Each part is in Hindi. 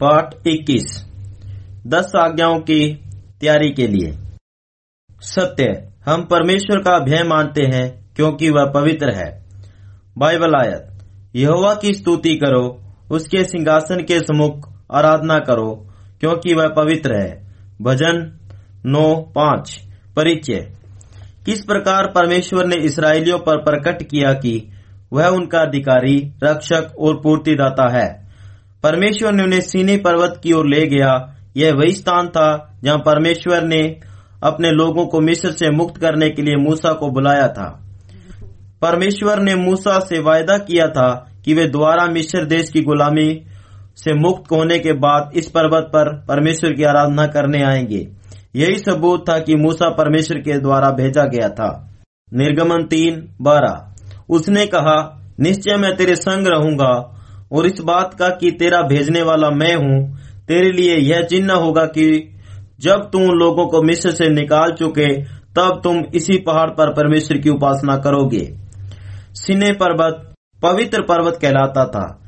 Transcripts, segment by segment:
पाठ 21 दस आज्ञाओं की तैयारी के लिए। सत्य, हम परमेश्वर का भय मानते हैं क्योंकि वह पवित्र है। बाइबल आयत, यहोवा की स्तुति करो, उसके सिंहासन के समुख आराधना करो, क्योंकि वह पवित्र है। भजन नौ पाँच, परिचय। किस प्रकार परमेश्वर ने इसराइलियों पर प्रकट किया कि वह उनका अधिकारी, रक्षक और पूर्तिदाता है? परमेश्वर ने उन्हें सीने पर्वत की ओर ले गया। यह वही स्थान था जहाँ परमेश्वर ने अपने लोगों को मिस्र से मुक्त करने के लिए मूसा को बुलाया था। परमेश्वर ने मूसा से वायदा किया था कि वे द्वारा मिस्र देश की गुलामी से मुक्त होने के बाद इस पर्वत पर परमेश्वर की आराधना करने आएँगे। यही सबूत था कि मूसा परमेश्वर के द्वारा भेजा गया था। निर्गमन तीन बारह। उसने कहा, निश्चय मैं तेरे संग रहूँगा और इस बात का कि तेरा भेजने वाला मैं हूँ, तेरे लिए यह चिन्ह होगा कि जब तुम लोगों को मिस्र से निकाल चुके, तब तुम इसी पहाड़ पर परमेश्वर की उपासना करोगे। सिने पर्वत पवित्र पर्वत कहलाता था।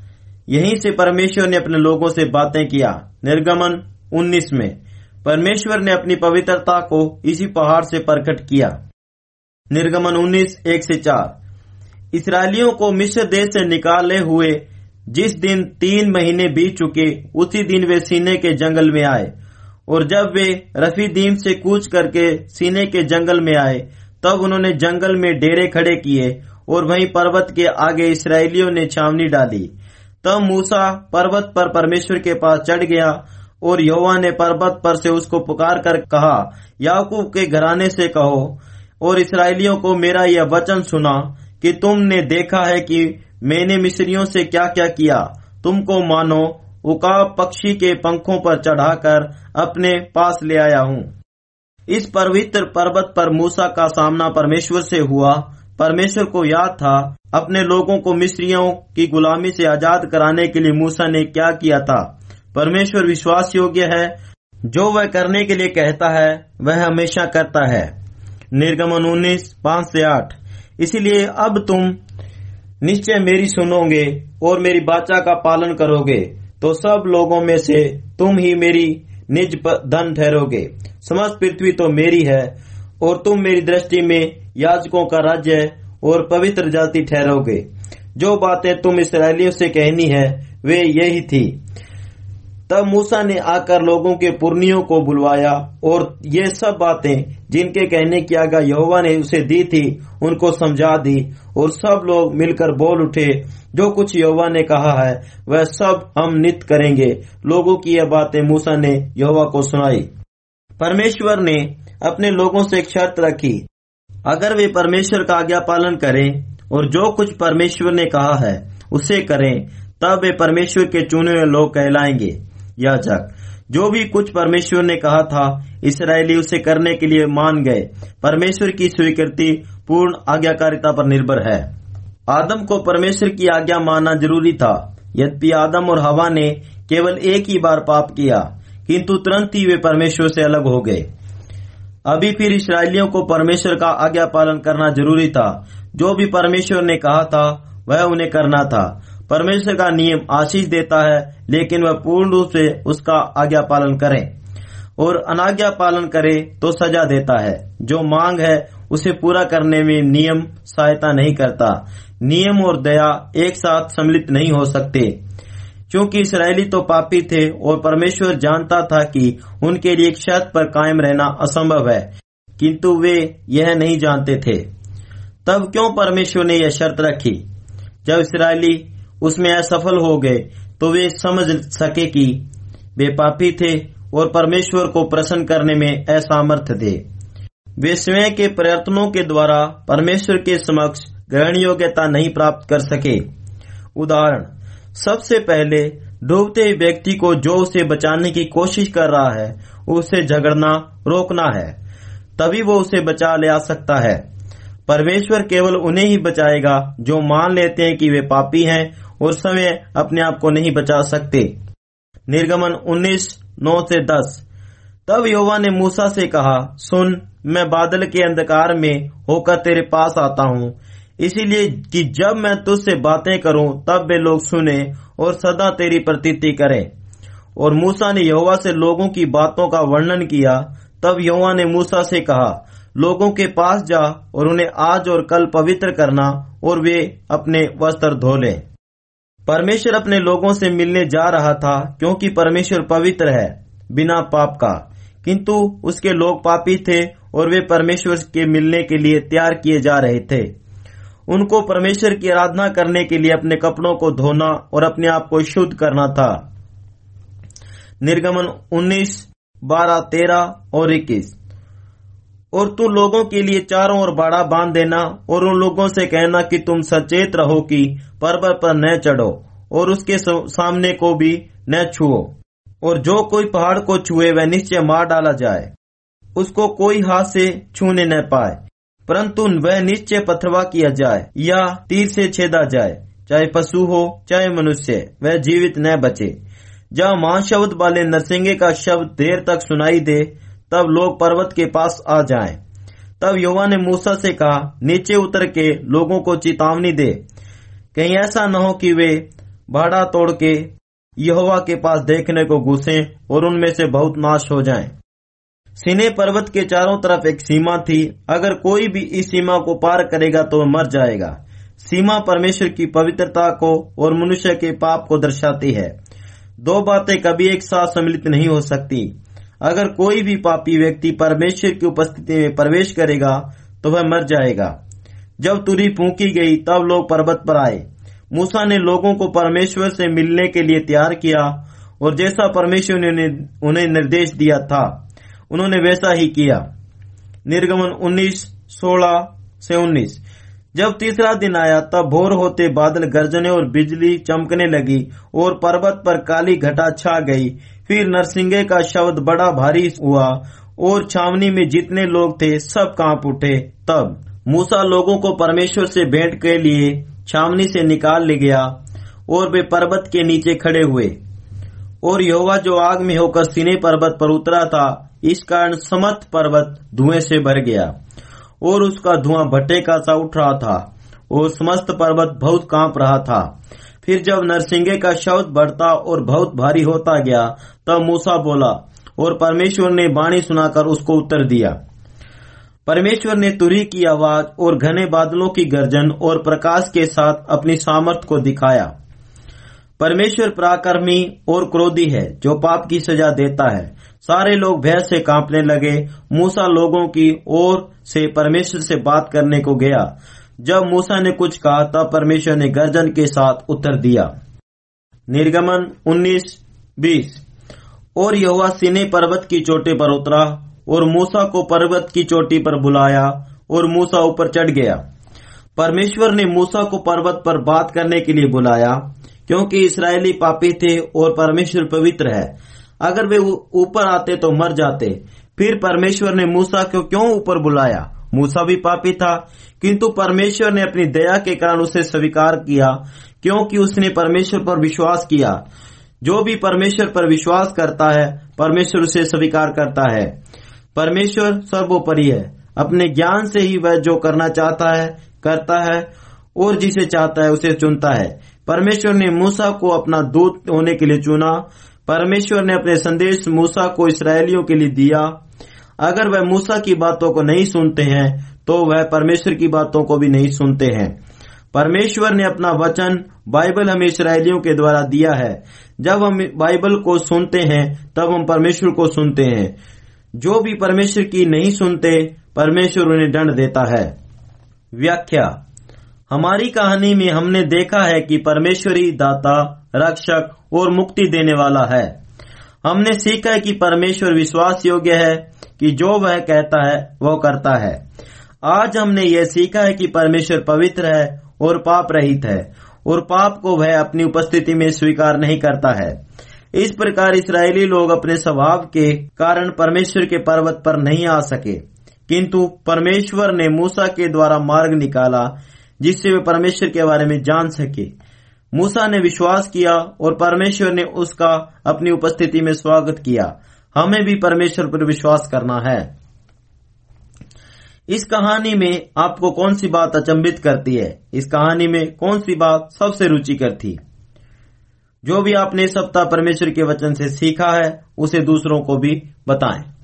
यहीं से परमेश्वर ने अपने लोगों से बातें किया। निर्गमन 19 में, परमेश्वर ने अपनी पवित्रता को इसी पहाड़ से प्रकट किया। निर्गमन 19 एक से चार। इसराइलियों को मिस्र देश से निकाले हुए जिस दिन तीन महीने बीत चुके, उसी दिन वे सीने के जंगल में आए। और जब वे रफीदीम से कूच करके सीने के जंगल में आए, तब उन्होंने जंगल में डेरे खड़े किए और वहीं पर्वत के आगे इसराइलियों ने छावनी डाली। तब मूसा पर्वत पर परमेश्वर के पास चढ़ गया और यहोवा ने पर्वत पर से उसको पुकार कर कहा, याकूब के घराने से कहो, और इसराइलियों को मेरा यह वचन सुना कि तुमने देखा है कि मैंने मिस्रियों से क्या क्या? किया तुमको मानो उका पक्षी के पंखों पर चढ़ाकर अपने पास ले आया हूँ। इस पवित्र पर्वत पर मूसा का सामना परमेश्वर से हुआ। परमेश्वर को याद था, अपने लोगों को मिस्रियों की गुलामी से आज़ाद कराने के लिए मूसा ने क्या किया था? परमेश्वर विश्वास योग्य है। जो वह करने के लिए कहता है, वह हमेशा करता है। निर्गमन उन्नीस, पाँच से आठ। इसीलिए अब तुम निश्चय मेरी सुनोगे और मेरी बाचा का पालन करोगे तो सब लोगों में से तुम ही मेरी निज धन ठहरोगे। समस्त पृथ्वी तो मेरी है, और तुम मेरी दृष्टि में याजकों का राज्य और पवित्र जाति ठहरोगे। जो बातें तुम इसराइलियों से कहनी है, वे यही थी। तब मूसा ने आकर लोगों के पुर्नियों को बुलवाया और ये सब बातें जिनके कहने की आज्ञा यहोवा ने उसे दी थी, उनको समझा दी और सब लोग मिलकर बोल उठे, जो कुछ यहोवा ने कहा है, वह सब हम नित करेंगे। लोगों की यह बातें मूसा ने यहोवा को सुनाई। परमेश्वर ने अपने लोगों से एक शर्त रखी। अगर वे परमेश्वर का आज्ञा पालन करें और जो कुछ परमेश्वर ने कहा है, उसे करें, तब वे परमेश्वर के चुने हुए लोग कहलाएँगे। याजक जो भी कुछ परमेश्वर ने कहा था, इसराइली उसे करने के लिए मान गए। परमेश्वर की स्वीकृति, पूर्ण आज्ञाकारिता पर निर्भर है। आदम को परमेश्वर की आज्ञा मानना ज़रूरी था। यद्यपि आदम और हवा ने केवल एक ही बार पाप किया, किंतु तुरंत ही वे परमेश्वर से अलग हो गए। अभी फिर इसराइलियों को परमेश्वर का आज्ञा पालन करना ज़रूरी था। जो भी परमेश्वर ने कहा था, वह उन्हें करना था। परमेश्वर का नियम आशीष देता है, लेकिन वह पूर्ण रूप से उसका आज्ञा पालन करें। और अनाज्ञा पालन करे तो सजा देता है। जो मांग है, उसे पूरा करने में नियम सहायता नहीं करता। नियम और दया एक साथ सम्मिलित नहीं हो सकते। क्योंकि इसराइली तो पापी थे और परमेश्वर जानता था कि उनके लिए एक शर्त पर कायम रहना असंभव है, किंतु वे यह नहीं जानते थे। तब क्यों परमेश्वर ने यह शर्त रखी? जब इसराइली उसमें असफल हो गए तो वे समझ सके कि वे पापी थे और परमेश्वर को प्रसन्न करने में असमर्थ थे। वे स्वयं के प्रयत्नों के द्वारा परमेश्वर के समक्ष ग्रहण योग्यता नहीं प्राप्त कर सके। उदाहरण, सबसे पहले डूबते व्यक्ति को जो उसे बचाने की कोशिश कर रहा है, उसे झगड़ना, रोकना है, तभी वो उसे बचा ले आ सकता है। परमेश्वर केवल उन्हें ही बचाएगा जो मान लेते हैं कि वे पापी हैं और समय अपने आप को नहीं बचा सकते। निर्गमन 19 नौ से 10 तब योवा ने मूसा से कहा, सुन, मैं बादल के अंधकार में होकर तेरे पास आता हूँ। इसीलिए कि जब मैं तुझसे बातें करूँ, तब वे लोग सुने और सदा तेरी प्रतीति करें। और मूसा ने यहोवा से लोगों की बातों का वर्णन किया। तब यहोवा ने मूसा से कहा, लोगों के पास जा और उन्हें आज और कल पवित्र करना और वे अपने वस्त्र धो लें। परमेश्वर अपने लोगों से मिलने जा रहा था क्योंकि परमेश्वर पवित्र है बिना पाप का। किंतु उसके लोग पापी थे और वे परमेश्वर के मिलने के लिए तैयार किए जा रहे थे। उनको परमेश्वर की आराधना करने के लिए अपने कपड़ों को धोना और अपने आप को शुद्ध करना था। निर्गमन 19, 12, 13 और 21 और तू लोगों के लिए चारों ओर बाड़ा बाँध देना और उन लोगों से कहना कि तुम सचेत रहो कि पर्वत पर न चढ़ो और उसके सामने को भी न छुओ। और जो कोई पहाड़ को छुए, वह निश्चय मार डाला जाए। उसको कोई हाथ से छूने न पाए। परंतु वह निश्चय पथरवा किया जाए या तीर से छेदा जाए। चाहे पशु हो, चाहे मनुष्य, वह जीवित न बचे। जहाँ माँ शब्द वाले नरसिंगे का शब्द देर तक सुनाई दे तब लोग पर्वत के पास आ जाएँ। तब युवा ने मूसा से कहा, नीचे उतर के लोगों को चेतावनी दे। कहीं ऐसा न हो कि वे भाड़ा तोड़ के यहोवा के पास देखने को घुसे और उनमें से बहुत नाश हो जाएँ। सिने पर्वत के चारों तरफ़ एक सीमा थी। अगर कोई भी इस सीमा को पार करेगा तो मर जाएगा। सीमा परमेश्वर की पवित्रता को और मनुष्य के पाप को दर्शाती है। दो बातें कभी एक साथ सम्मिलित नहीं हो सकती। अगर कोई भी पापी व्यक्ति परमेश्वर की उपस्थिति में प्रवेश करेगा तो वह मर जाएगा। जब तुरी फूकी गई तब लोग पर्वत पर आए। मूसा ने लोगों को परमेश्वर से मिलने के लिए तैयार किया और जैसा परमेश्वर ने उन्हें निर्देश दिया था उन्होंने वैसा ही किया। निर्गमन 19, 16 से 19 जब तीसरा दिन आया, तब भोर होते बादल गर्जने और बिजली चमकने लगी और पर्वत पर काली घटा छा गई। फिर नरसिंह का शब्द बड़ा भारी हुआ और छावनी में जितने लोग थे, सब काँप उठे। तब मूसा लोगों को परमेश्वर से भेंट के लिए छावनी से निकाल ले गया और वे पर्वत के नीचे खड़े हुए। और योवा जो आग में होकर सीने पर्वत पर उतरा था, इस कारण समत पर्वत धुएँ से भर गया। और उसका धुआँ भट्टे का सा उठ रहा था। और समस्त पर्वत बहुत काँप रहा था। फिर जब नरसिंगे का शब्द बढ़ता और बहुत भारी होता गया, तब मूसा बोला, और परमेश्वर ने बाणी सुनाकर उसको उत्तर दिया। परमेश्वर ने तुरी की आवाज़ और घने बादलों की गर्जन और प्रकाश के साथ अपनी सामर्थ को दिखाया। परमेश्वर पराक्रमी और क्रोधी है, जो पाप की सजा देता है। सारे लोग भय से कांपने लगे। मूसा लोगों की ओर से परमेश्वर से बात करने को गया। जब मूसा ने कुछ कहा, तब परमेश्वर ने गर्जन के साथ उत्तर दिया। निर्गमन 19 20 और यहुआ सीने पर्वत की चोटी पर उतरा, और मूसा को पर्वत की चोटी पर बुलाया, और मूसा ऊपर चढ़ गया। परमेश्वर ने मूसा को पर्वत पर बात करने के लिए बुलाया। क्योंकि इसराइली पापी थे और परमेश्वर पवित्र है। अगर वे ऊपर आते तो मर जाते। फिर परमेश्वर ने मूसा को क्यों ऊपर बुलाया? मूसा भी पापी था, किंतु परमेश्वर ने अपनी दया के कारण उसे स्वीकार किया, क्योंकि उसने परमेश्वर पर विश्वास किया। जो भी परमेश्वर पर विश्वास करता है, परमेश्वर उसे स्वीकार करता है। परमेश्वर सर्वोपरि है। अपने ज्ञान से ही वह जो करना चाहता है, करता है, और जिसे चाहता है उसे चुनता है। परमेश्वर ने मूसा को अपना दूत होने के लिए चुना। परमेश्वर ने अपने संदेश मूसा को इसराइलियों के लिए दिया। अगर वह मूसा की बातों को नहीं सुनते हैं तो वह परमेश्वर की बातों को भी नहीं सुनते हैं। परमेश्वर ने अपना वचन बाइबल हमें इसराइलियों के द्वारा दिया है। जब हम बाइबल को सुनते हैं, तब हम परमेश्वर को सुनते हैं। जो भी परमेश्वर की नहीं सुनते, परमेश्वर उन्हें दंड देता है। व्याख्या। हमारी कहानी में हमने देखा है कि परमेश्वरी दाता, रक्षक और मुक्ति देने वाला है। हमने सीखा है कि परमेश्वर विश्वास योग्य है कि जो वह कहता है वो करता है। आज हमने ये सीखा है कि परमेश्वर पवित्र है और पाप रहित है और पाप को वह अपनी उपस्थिति में स्वीकार नहीं करता है। इस प्रकार इसराइली लोग अपने स्वभाव के कारण परमेश्वर के पर्वत पर नहीं आ सके। किंतु परमेश्वर ने मूसा के द्वारा मार्ग निकाला जिससे वे परमेश्वर के बारे में जान सके। मूसा ने विश्वास किया और परमेश्वर ने उसका अपनी उपस्थिति में स्वागत किया। हमें भी परमेश्वर पर विश्वास करना है। इस कहानी में आपको कौन सी बात अचंबित करती है? इस कहानी में कौन सी बात सबसे रुचिकर थी? जो भी आपने सप्ताह परमेश्वर के वचन से सीखा है, उसे दूसरों को भी बताएँ।